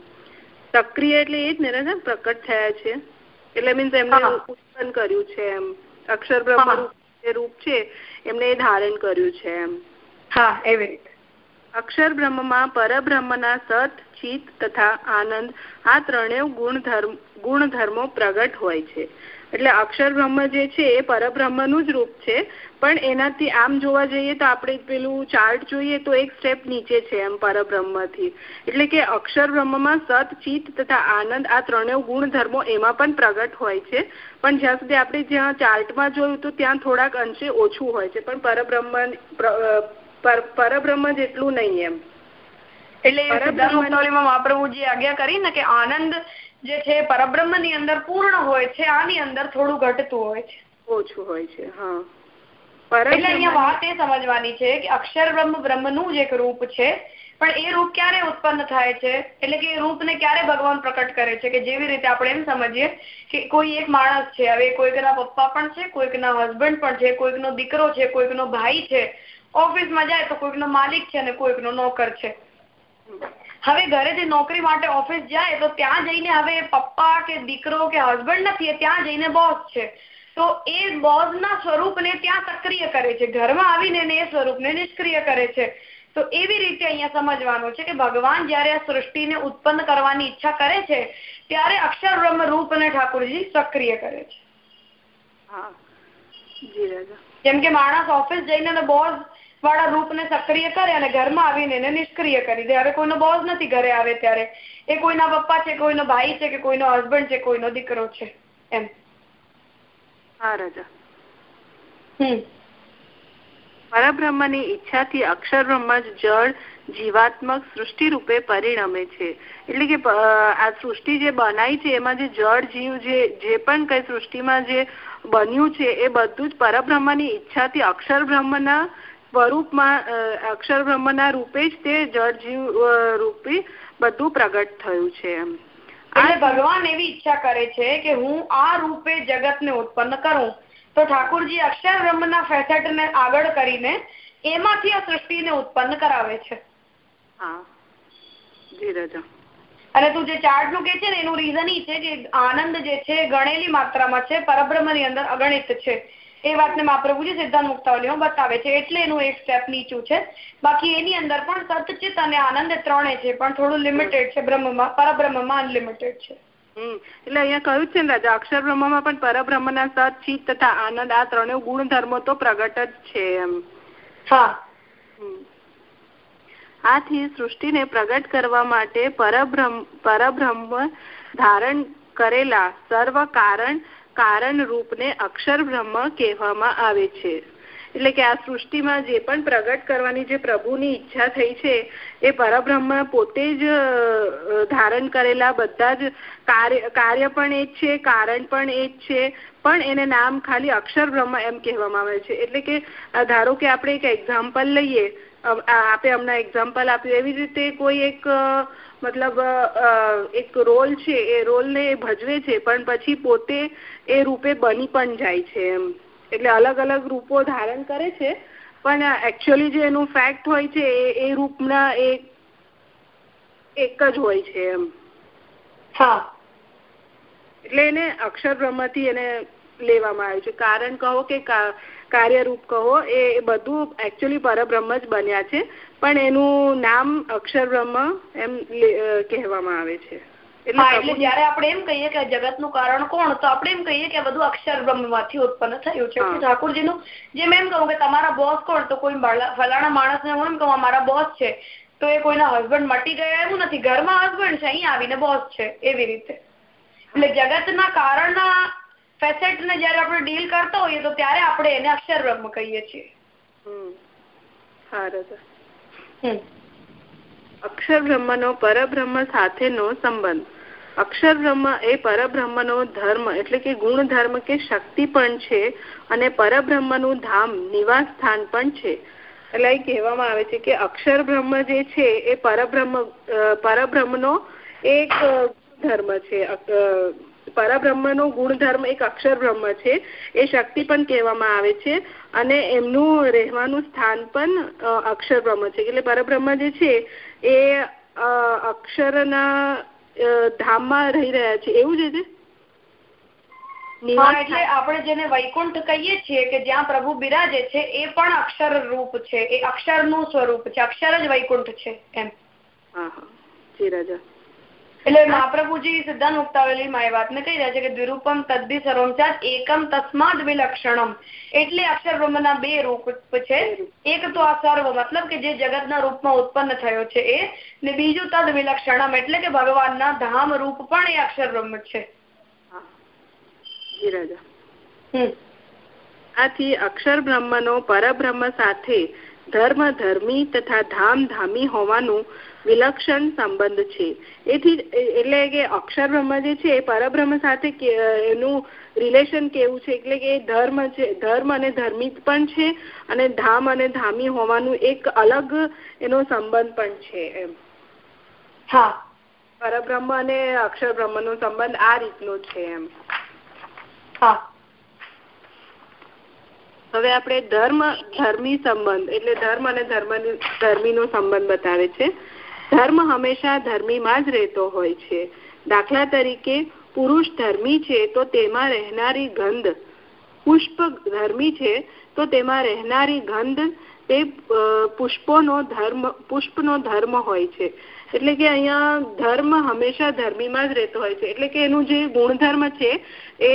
સક્રિય એટલે એ જ ને પ્રગટ થયા છે. એટલે મીન્સ એમને ઉત્પન્ન કર્યું છે એમ. અક્ષર બ્રહ્મ રૂપ છે એમને ધારણ કર્યું છે એમ. હા એવી રીતે. અક્ષર બ્રહ્મમાં પરબ્રહ્મના સત ચિત તથા આનંદ આ ત્રણેય ગુણધર્મ ગુણધર્મો પ્રગટ હોય છે. એટલે અક્ષર બ્રહ્મ જે છે એ પરબ્રહ્મનું જ રૂપ છે. પણ એનાથી આમ જોવા જઈએ તો આપણે પેલું ચાર્ટ જોઈએ તો એક સ્ટેપ નીચે છે એમ પરબ્રહ્મથી. એટલે કે અક્ષર બ્રહ્મમાં સત ચિત્ત તથા આનંદ આ ત્રણેય ગુણધર્મો એમાં પણ પ્રગટ હોય છે. પણ જ્યાં સુધી આપણે જ્યાં ચાર્ટમાં જોયું તો ત્યાં થોડાક અંશે ઓછું હોય છે. પણ પરબ્રહ્મ પરબ્રહ્મ જેટલું નહીં એમ. એટલે મહાપ્રભુજી આજ્ઞા કરી ને કે આનંદ જે છે પરબ્રહ્મની અંદર પૂર્ણ હોય છે આની અંદર થોડું ઘટતું હોય છે. ઓછું હોય છે હા. એટલે અહીંયા વાત એ સમજવાની છે કે અક્ષર બ્રહ્મ બ્રહ્મનું જ એક રૂપ છે પણ એ રૂપ ક્યારે ઉત્પન્ન થાય છે? એટલે કે એ રૂપને ક્યારે ભગવાન પ્રકટ કરે છે? કે જેવી રીતે આપણે એમ સમજીએ કે કોઈ એક માણસ છે હવે કોઈકના પપ્પા પણ છે કોઈકના હસબન્ડ પણ છે કોઈકનો દીકરો છે કોઈકનો ભાઈ છે ઓફિસમાં જાય તો કોઈકનો માલિક છે અને કોઈકનો નોકર છે. હવે ઘરેથી નોકરી માટે ઓફિસ જાય તો ત્યાં જઈને હવે પપ્પા કે દીકરો કે હસબન્ડ નથી ત્યાં જઈને બોસ છે. તો એ બોસના સ્વરૂપને ત્યાં સક્રિય કરે છે. ઘરમાં આવીને એ સ્વરૂપને નિષ્ક્રિય કરે છે. તો એવી રીતે અહીંયા સમજવાનું છે કે ભગવાન જ્યારે આ સૃષ્ટિને ઉત્પન્ન કરવાની ઈચ્છા કરે છે ત્યારે અક્ષર બ્રહ્મ રૂપને ઠાકોરજી સક્રિય કરે છે. જેમ કે માણસ ઓફિસ જઈને બોસ વાળા રૂપને સક્રિય કરે અને ઘરમાં આવીને એને નિષ્ક્રિય કરી દે. હવે કોઈનો બોસ નથી ઘરે આવે ત્યારે. એ કોઈના પપ્પા છે કોઈનો ભાઈ છે કે કોઈનો હસબન્ડ છે કોઈનો દીકરો છે એમ. હા રાજા. હમ. પરબ્રહ્મની ઈચ્છાથી અક્ષર બ્રહ્મ જ જળ જીવાત્મક સૃષ્ટિ રૂપે પરિણમે છે. એટલે કે આ સૃષ્ટિ જે બનાવી છે એમાં જે જળ જીવ જે જે પણ કઈ સૃષ્ટિમાં જે બન્યું છે એ બધું જ પરબ્રહ્મની ઈચ્છાથી અક્ષર બ્રહ્મના સ્વરૂપમાં અક્ષર બ્રહ્મના રૂપે જ તે જળજીવ રૂપે બધું પ્રગટ થયું છે એમ. અને ભગવાન એવી ઈચ્છા કરે છે કે હું આ રૂપે જગતને ઉત્પન્ન કરું. તો ઠાકોરજી અક્ષર બ્રહ્મના ફેસેટને આગળ કરીને એમાંથી આ સૃષ્ટિને ઉત્પન્ન કરાવે છે. હા. જી રાજા. અને તું જે ચાર્ટનું કે છે ને એનું રીઝન ઈ છે કે આનંદ જે છે ગણેલી માત્રામાં છે પરબ્રહ્મની અંદર અગણિત છે. એ વાતને મહાપ્રભુજી સિદ્ધાંત મુક્તાવલીમાં બતાવે છે. એટલે એનું એક સ્ટેપ નીચું છે. બાકી એની અંદર પણ સતચિત અને આનંદ ત્રણે છે પણ થોડું લિમિટેડ છે બ્રહ્મમાં પરબ્રહ્મમાં અનલિમિટેડ છે. એટલે અહીંયા કહ્યું છે ને રાજા અક્ષર બ્રહ્મમાં પણ પરબ્રહ્મ સત ચિત તથા આનંદ આ ત્રણે ગુણધર્મો તો પ્રગટ જ છે એમ. હા. આથી સૃષ્ટિને પ્રગટ કરવા માટે પરબ્રહ્મ પરબ્રહ્મ ધારણ કરેલા સર્વ કારણ કારણ રૂપને અક્ષર બ્રહ્મ કહેવામાં આવે છે. એટલે કે આ સૃષ્ટિમાં જે પણ પ્રગટ કરવાની જે પ્રભુની ઈચ્છા થઈ છે, એ પરબ્રહ્મ પોતે જ ધારણ કરેલા બધા જ કાર્ય કાર્ય પણ એ જ છે, કારણ પણ એ જ છે, પણ એને નામ ખાલી અક્ષર બ્રહ્મ એમ કહેવામાં આવે છે. એટલે કે ધારો કે આપણે એક એક્ઝામ્પલ લઈએ આપે હમણાં એક્ઝામ્પલ આપ્યું, એવી રીતે કોઈ એક મતલબ એક રોલ છે એ રોલને ભજવે છે પણ પછી પોતે એ રૂપે બની પણ જાય છે એમ. એટલે અલગ અલગ રૂપો ધારણ કરે છે પણ એકચ્યુઅલી જે એનું ફેક્ટ હોય છે એ રૂપના એ એક જ હોય છે એમ. હા. એટલે એને અક્ષર બ્રહ્મથી એને લેવામાં આવ્યું છે. કારણ કહો કે કાર્યરૂપ કહો એ બધું એકચ્યુઅલી પરબ્રહ્મ જ બન્યા છે. પણ એનું નામ અક્ષર બ્રહ્મ એમ કહેવામાં આવે છે. એટલે જયારે આપણે એમ કહીએ કે જગતનું કારણ કોણ તો આપણે એમ કહીએ કે બધું અક્ષર બ્રહ્મમાંથી ઉત્પન્ન થયું છે. ઠાકોરજી નું જેમ એમ કહું કે તમારા બોસ કોણ તો કોઈ ફલાણા માણસ ને હું એમ કહું મારા બોસ છે. તો એ કોઈના હસબન્ડ મટી ગયા એવું નથી. ઘરમાં હસબન્ડ છે અહીં આવીને બોસ છે એવી રીતે. એટલે જગતના કારણના ફેસેટ ને જયારે આપણે ડીલ કરતા હોઈએ તો ત્યારે આપણે એને અક્ષર બ્રહ્મ કહીએ છીએ. અક્ષર બ્રહ્મ નો પરબ્રહ્મ સાથેનો સંબંધ. અક્ષર બ્રહ્મ એ પરબ્રહ્મ નો ધર્મ એટલે કે ગુણ ધર્મ કે શક્તિ પણ છે અને પરબ્રહ્મનું ધામ નિવાસ સ્થાન પણ છે. એટલે કહેવામાં આવે છે કે અક્ષર બ્રહ્મ જે છે એ પરબ્રહ્મ પરબ્રહ્મ નો એક ધર્મ છે. પરબ્રહ્મ નો ગુણધર્મ એક અક્ષર બ્રહ્મ છે. એ શક્તિ પણ કહેવામાં આવે છે અને એમનું રહેવાનું સ્થાન પણ અક્ષર બ્રહ્મ છે. એટલે પરબ્રહ્મ જે છે એ અક્ષરના ધામમાં રહી રહ્યા છે. એવું જ એટલે આપણે જેને વૈકુંઠ કહીએ છીએ કે જ્યાં પ્રભુ બિરાજે છે એ પણ અક્ષર રૂપ છે. એ અક્ષરનું સ્વરૂપ છે. અક્ષર જ વૈકુંઠ છે એમ. હા હા. જી રાજા. એટલે મહાપ્રભુજી સિદ્ધાંત મુક્તાવલીમાં એ વાતને કહી રહ્યા છે કે દ્વિરૂપમ તદ્દી સર્વમ એકમ તસ્માદ વિલક્ષણમ. એટલે અક્ષર બ્રહ્મના બે રૂપ છે. એક તો આ સર્વ મતલબ કે જે જગતના રૂપમાં ઉત્પન્ન થયો છે એ ને બીજું તદ વિલક્ષણમ એટલે કે ભગવાનના ધામ રૂપ પણ એ અક્ષર બ્રહ્મ છે. આથી અક્ષર બ્રહ્મનો પરબ્રહ્મ સાથે ધર્મ ધર્મી તથા ધામ ધામી હોવાનું વિલક્ષણ સંબંધ છે. એથી એટલે કે અક્ષર બ્રહ્મ જે છે એ પરબ્રહ્મ સાથે એનું રિલેશન કેવું છે? એટલે કે ધર્મ છે ધર્મ અને ધર્મિત પણ છે અને ધામ અને ધામી હોવાનું એક અલગ એનો સંબંધ પણ છે એમ. હા. પરબ્રહ્મ અને અક્ષર બ્રહ્મ નો સંબંધ આ રીતનો છે એમ. હા. હવે આપણે ધર્મ ધર્મી સંબંધ એટલે ધર્મ અને ધર્મ ધર્મી નો સંબંધ બતાવે છે. ધર્મ હંમેશા ધર્મીમાં જ રહેતો હોય છે. દાખલા તરીકે, પુરુષ ધર્મી છે તો તેમાં રહેનારી ગંધ. પુષ્પ ધર્મી છે તો તેમાં રહેનારી ગંધ તે પુષ્પોનો ધર્મ, પુષ્પનો ધર્મ હોય છે. એટલે કે અહીંયા ધર્મ હંમેશા ધર્મીમાં જ રહેતો હોય છે. એટલે કે એનું જે ગુણધર્મ છે એ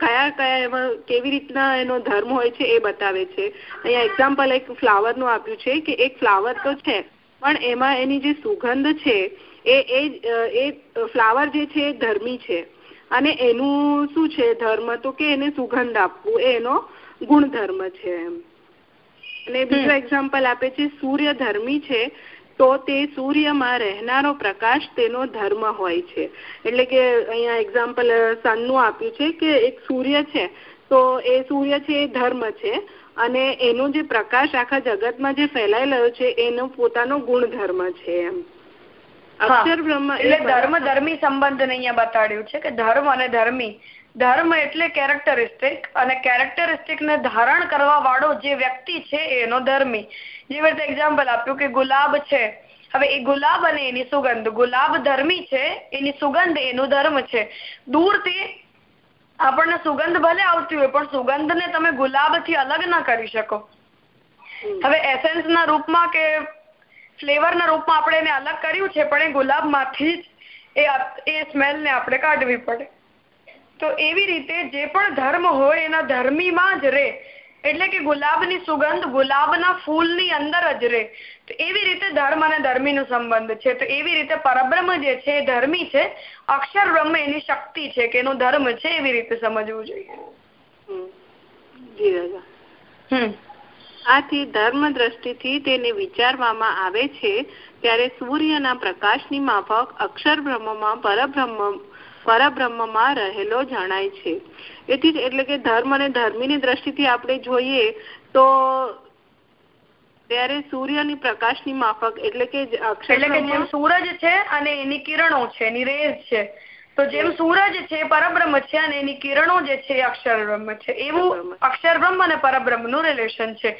કયા કયા એમાં કેવી રીતના એનો ધર્મ હોય છે એ બતાવે છે. અહીંયા એક્ઝામ્પલ એક ફ્લાવરનું આપ્યું છે કે એક ફ્લાવર તો છે. પણ એમાં એની જે સુગંધ છે એ એ ફ્લાવર જે છે એ ધર્મી છે. અને એનું શું છે ધર્મ? તો કે એને સુગંધ આપવું એનો ગુણધર્મ છે એમ. અને બીજો એક્ઝામ્પલ આપે છે સૂર્ય ધર્મી છે તો તે સૂર્યમાં રહેનારો પ્રકાશ તેનો ધર્મ હોય છે. એટલે કે અહીંયા એક્ઝામ્પલ સનનું આપ્યું છે કે એક સૂર્ય છે તો એ સૂર્ય છે એ ધર્મ છે. અને એનો જે પ્રકાશ આખા જગતમાં જે ફેલાયેલો છે એનો પોતાનો ગુણધર્મ છે એમ. અક્ષર બ્રહ્મ એટલે ધર્મ ધર્મી સંબંધ અહીંયા બતાડ્યું છે કે ધર્મ અને ધર્મી. ધર્મ એટલે કેરેક્ટરિસ્ટિક અને કેરેક્ટરિસ્ટિક ને ધારણ કરવા વાળો જે વ્યક્તિ છે એનો ધર્મી. જેવી રીતે એક્ઝામ્પલ આપ્યું કે ગુલાબ છે. હવે એ ગુલાબ અને એની સુગંધ. ગુલાબ ધર્મી છે એની સુગંધ એનું ધર્મ છે. દૂરથી આપણને સુગંધ ભલે આવતી હોય, પણ સુગંધને તમે ગુલાબથી અલગ ના કરી શકો. હવે એસેન્સ ના રૂપમાં કે ફ્લેવર ના રૂપમાં આપણે એને અલગ કર્યું છે, પણ એ ગુલાબમાંથી જ એ સ્મેલને આપણે કાઢવી પડે. તો એવી રીતે જે પણ ધર્મ હોય, એના ધર્મીમાં જ રહે એટલે કે ગુલાબની સુગંધ ગુલાબના ફૂલની અંદર જ રહે. તો એવી રીતે ધર્મ અને ધર્મીનો સંબંધ છે. તો એવી રીતે પરબ્રહ્મ જે છે એ ધર્મી છે. અક્ષર બ્રહ્મ એની શક્તિ છે કે એનો ધર્મ છે એવી રીતે સમજવું જોઈએ. આથી ધર્મ દ્રષ્ટિથી તેને વિચારવામાં આવે છે ત્યારે સૂર્યના પ્રકાશની માફક અક્ષર બ્રહ્મમાં પરબ્રહ્મ પરબ્રહ્મમાં રહેલો જણાય છે. એથી એટલે કે ધર્મ અને ધર્મીની દ્રષ્ટિથી આપણે જોઈએ તો ત્યારે સૂર્યની પ્રકાશની માફક એટલે કે એટલે કે સૂરજ છે અને એની કિરણો છે એની રેઝ છે. તો જેમ સૂરજ છે પરબ્રહ્મ છે અને એની કિરણો જે છે અક્ષર બ્રહ્મ છે. એવું અક્ષર બ્રહ્મ અને પરબ્રહ્મનું રિલેશન છે.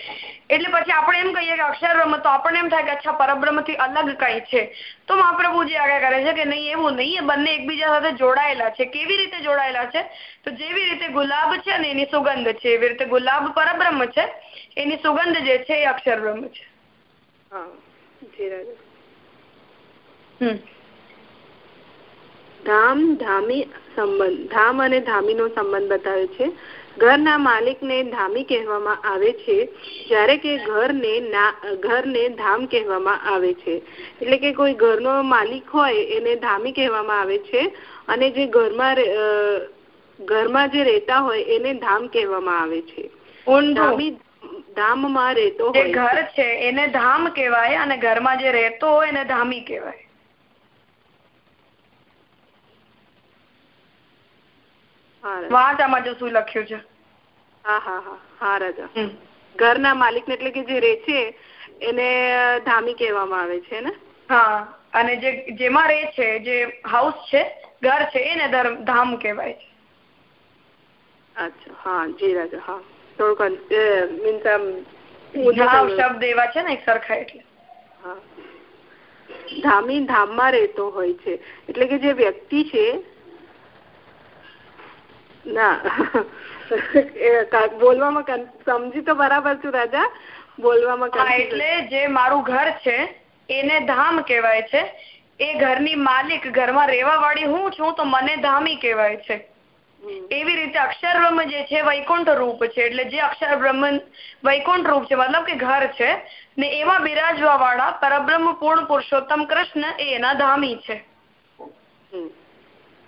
એટલે પછી આપણે એમ કહીએ કે અક્ષર બ્રહ્મ તો આપણને એમ થાય કે અચ્છા પરબ્રહ્મથી અલગ કઈ છે. તો મહાપ્રભુજી આગળ કરે છે કે નહીં એવું નહીં એ બંને એકબીજા સાથે જોડાયેલા છે. કેવી રીતે જોડાયેલા છે? તો જેવી રીતે ગુલાબ છે અને એની સુગંધ છે. એવી રીતે ગુલાબ પરબ્રહ્મ છે. એની સુગંધ જે છે એ અક્ષર બ્રહ્મ છે હમ. ધામ ધામી સંબંધ ધામ અને ધામીનો સંબંધ બતાવે છે. ઘરના માલિકને ધામી કહેવામાં આવે છે જ્યારે કે ઘરને ઘરને ધામ કહેવામાં આવે છે. એટલે કે કોઈ ઘરનો માલિક હોય એને ધામી કહેવામાં આવે છે અને જે ઘરમાં ઘરમાં જે રહેતા હોય એને ધામ કહેવામાં આવે છે. ધામી ધામમાં રહેતો હોય ઘર છે એને ધામ કહેવાય અને ઘરમાં જે રહેતો હોય એને ધામી કહેવાય. વાંચ આમાં જો શું લખ્યું છે. હા હા હા હા રાજા. ઘરના માલિક એટલે કે જે રે છે એને ધામી કહેવામાં આવે છે ને? હા અને જે જેમાં રે છે જે હાઉસ છે ઘર છે એને ધામ કહેવાય છે. અચ્છા હા જી રાજા હા. થોડુંક મીન્સ આમ શબ્દ એવા છે ને એક સરખા એટલે. હા. ધામી ધામમાં રહેતો હોય છે. એટલે કે જે વ્યક્તિ છે ના. બોલવામાં સમજી તો બરાબર છું રાજા. બોલવામાં એટલે જે મારું ઘર છે એને ધામ કહેવાય છે. એ ઘરની માલિક ઘરમાં રહેવા વાળી હું છું તો મને ધામી કહેવાય છે. એવી રીતે અક્ષર બ્રહ્મ જે છે વૈકુંઠ રૂપ છે. એટલે જે અક્ષર બ્રહ્મ વૈકુંઠ રૂપ છે મતલબ કે ઘર છે ને એમાં બિરાજવા વાળા પરબ્રહ્મ પૂર્ણ પુરુષોત્તમ કૃષ્ણ એ એના ધામી છે.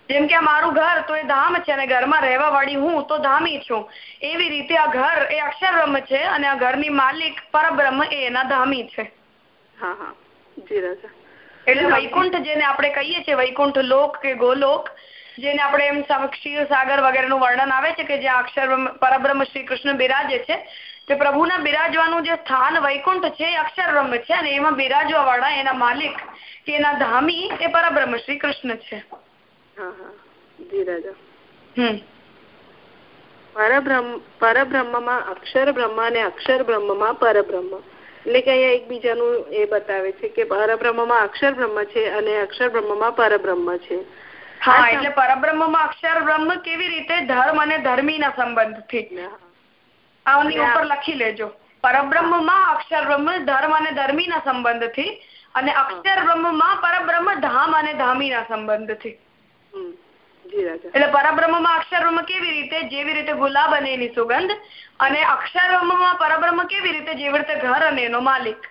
જેમ કે આ મારું ઘર તો એ ધામ છે અને ઘરમાં રહેવા વાળી હું તો ધામી છું. એવી રીતે આ ઘર એ અક્ષરબ્રહ્મ છે અને આ ઘરની માલિક પરબ્રહ્મ એ એના ધામી છે. એટલે વૈકુંઠ જેને આપણે કહીએ છીએ વૈકુંઠ લોક કે ગોલોક જેને આપણે એમ ક્ષીર સાગર વગેરેનું વર્ણન આવે છે કે જ્યાં અક્ષર પરબ્રહ્મ શ્રી કૃષ્ણ બિરાજે છે. તે પ્રભુના બિરાજવાનું જે સ્થાન વૈકુંઠ છે એ અક્ષરબ્રહ્મ છે અને એમાં બિરાજવા વાળા એના માલિક કે એના ધામી એ પરબ્રહ્મ શ્રી કૃષ્ણ છે. પરબ્રહ્મમાં અક્ષર બ્રહ્મ અને અક્ષર બ્રહ્મમાં પરબ્રહ્મ. એટલે કે અહીંયા એકબીજાનું એ બતાવે છે કે પરબ્રહ્મમાં અક્ષર બ્રહ્મ છે અને અક્ષર બ્રહ્મમાં પરબ્રહ્મ છે. હા એટલે પરબ્રહ્મમાં અક્ષર બ્રહ્મ કેવી રીતે ધર્મ અને ધર્મીના સંબંધથી? આની ઉપર લખી લેજો. પરબ્રહ્મમાં અક્ષર બ્રહ્મ ધર્મ અને ધર્મીના સંબંધથી અને અક્ષર બ્રહ્મમાં પરબ્રહ્મ ધામ અને ધામીના સંબંધથી. એટલે પરબ્રહ્મમાં અક્ષરબ્રહ્મ કેવી રીતે? જેવી રીતે ગુલાબ અને એની સુગંધ અને અક્ષરબ્રહ્મમાં પરબ્રહ્મ કેવી રીતે જેવી રીતે ઘર અને એનો માલિક?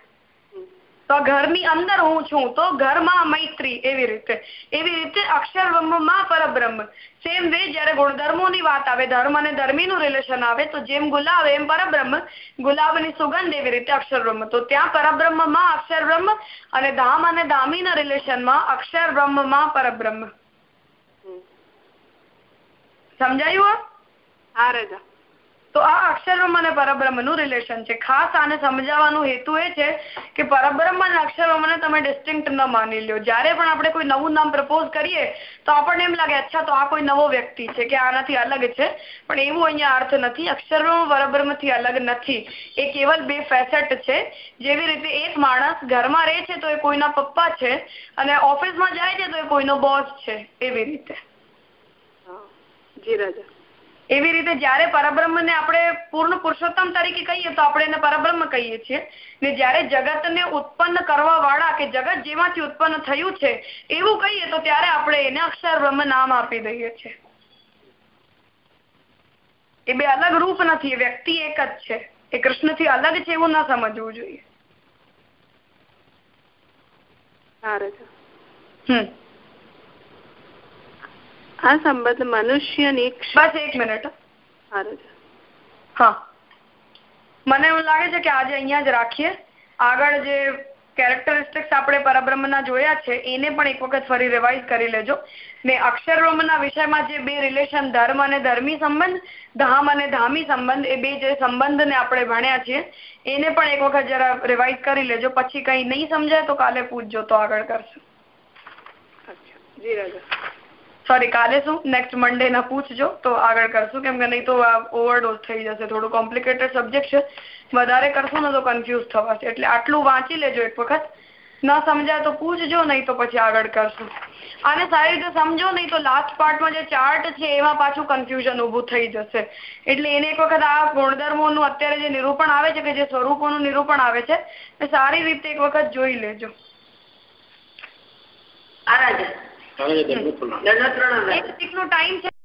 તો ઘરની અંદર હું છું તો ઘરમાં મૈત્રી એવી રીતે. એવી રીતે અક્ષરબ્રહ્મમાં પરબ્રહ્મ. સેમ વે જયારે ગુણધર્મોની વાત આવે ધર્મ અને ધર્મીનું રિલેશન આવે તો જેમ ગુલાબ એમ પરબ્રહ્મ. ગુલાબની સુગંધ એવી રીતે અક્ષરબ્રહ્મ. તો ત્યાં પરબ્રહ્મમાં અક્ષરબ્રહ્મ અને ધામ અને ધામીના રિલેશનમાં અક્ષરબ્રહ્મમાં પરબ્રહ્મ. સમજાયું હા? રાજા. તો આ અક્ષરબ્રહ્મ અને પરબ્રહ્મનું રિલેશન છે. ખાસ આને સમજાવવાનો હેતુ એ છે કે પરબ્રહ્મ અને મને તમે ડિસ્ટિંક્ટ ન માની લ્યો. જ્યારે પણ આપણે કોઈ નવું નામ પ્રપોઝ કરીએ તો આપણને એમ લાગે અચ્છા તો આ કોઈ નવો વ્યક્તિ છે કે આનાથી અલગ છે. પણ એવું અહીંયા અર્થ નથી. અક્ષરબ્રહ્મ પરબ્રહ્મથી અલગ નથી. એ કેવલ બે ફેસેટ છે. જેવી રીતે એક માણસ ઘરમાં રહે છે તો એ કોઈના પપ્પા છે અને ઓફિસમાં જાય છે તો એ કોઈનો બોસ છે. એવી રીતે. જી રાજા. એવી રીતે જ્યારે પરબ્રહ્મને આપણે પૂર્ણ પુરુષોત્તમ તરીકે કહીએ તો આપણે એને પરબ્રહ્મ કહીએ છીએ. ને જ્યારે જગતને ઉત્પન્ન કરવા વાળા કે જગત જેમાંથી ઉત્પન્ન થયું છે એવું કહીએ તો ત્યારે આપણે એને અક્ષર બ્રહ્મ નામ આપી દઈએ છીએ. એ બે અલગ રૂપ નથી એ વ્યક્તિ એક જ છે. એ કૃષ્ણથી અલગ છે એવું ન સમજવું જોઈએ. હા રાજા. હમ. આ સંબંધ મનુષ્યની બસ એક મિનિટ હા હા. મને એવું લાગે છે કે આજે અહીંયા જ રાખીએ. આગળ જે કેરેક્ટરિસ્ટિક્સ આપણે પરબ્રહ્મના જોયા છે એને પણ એક વખત ફરી રિવાઇઝ કરી લેજો. ને અક્ષરબ્રહ્મના વિષયમાં જે બે રિલેશન ધર્મ અને ધર્મી સંબંધ ધામ અને ધામી સંબંધ એ બે જે સંબંધને આપણે ભણ્યા છીએ એને પણ એક વખત જરા રિવાઇઝ કરી લેજો. પછી કંઈ નહીં સમજાય તો કાલે પૂછજો તો આગળ કરશું. અચ્છા. જી રાજા. સોરી કાલે શું નેક્સ્ટ મંડે ના પૂછજો. તો આગળ કરશું. કેમ કે નહીં તો આ ઓવરડોઝ થઈ જશે. થોડું કોમ્પ્લિકેટેડ સબ્જેક્ટ છે. વધારે કરશું ને તો કન્ફ્યુઝ થવાશે. એટલે આટલું વાંચી લેજો એક વખત. ન સમજાય તો પૂછજો, નહીં તો પછી આગળ કરશું. આને સારી રીતે સમજો, નહીં તો લાસ્ટ પાર્ટમાં જે ચાર્ટ છે, એમાં પાછું કન્ફ્યુઝન ઊભું થઈ જશે. એટલે એને એક વખત આ ગુણધર્મોનું અત્યારે જે નિરૂપણ આવે છે, કે જે સ્વરૂપોનું નિરૂપણ આવે છે, એ સારી રીતે એક વખત જોઈ લેજો. આ ટાઈમ છે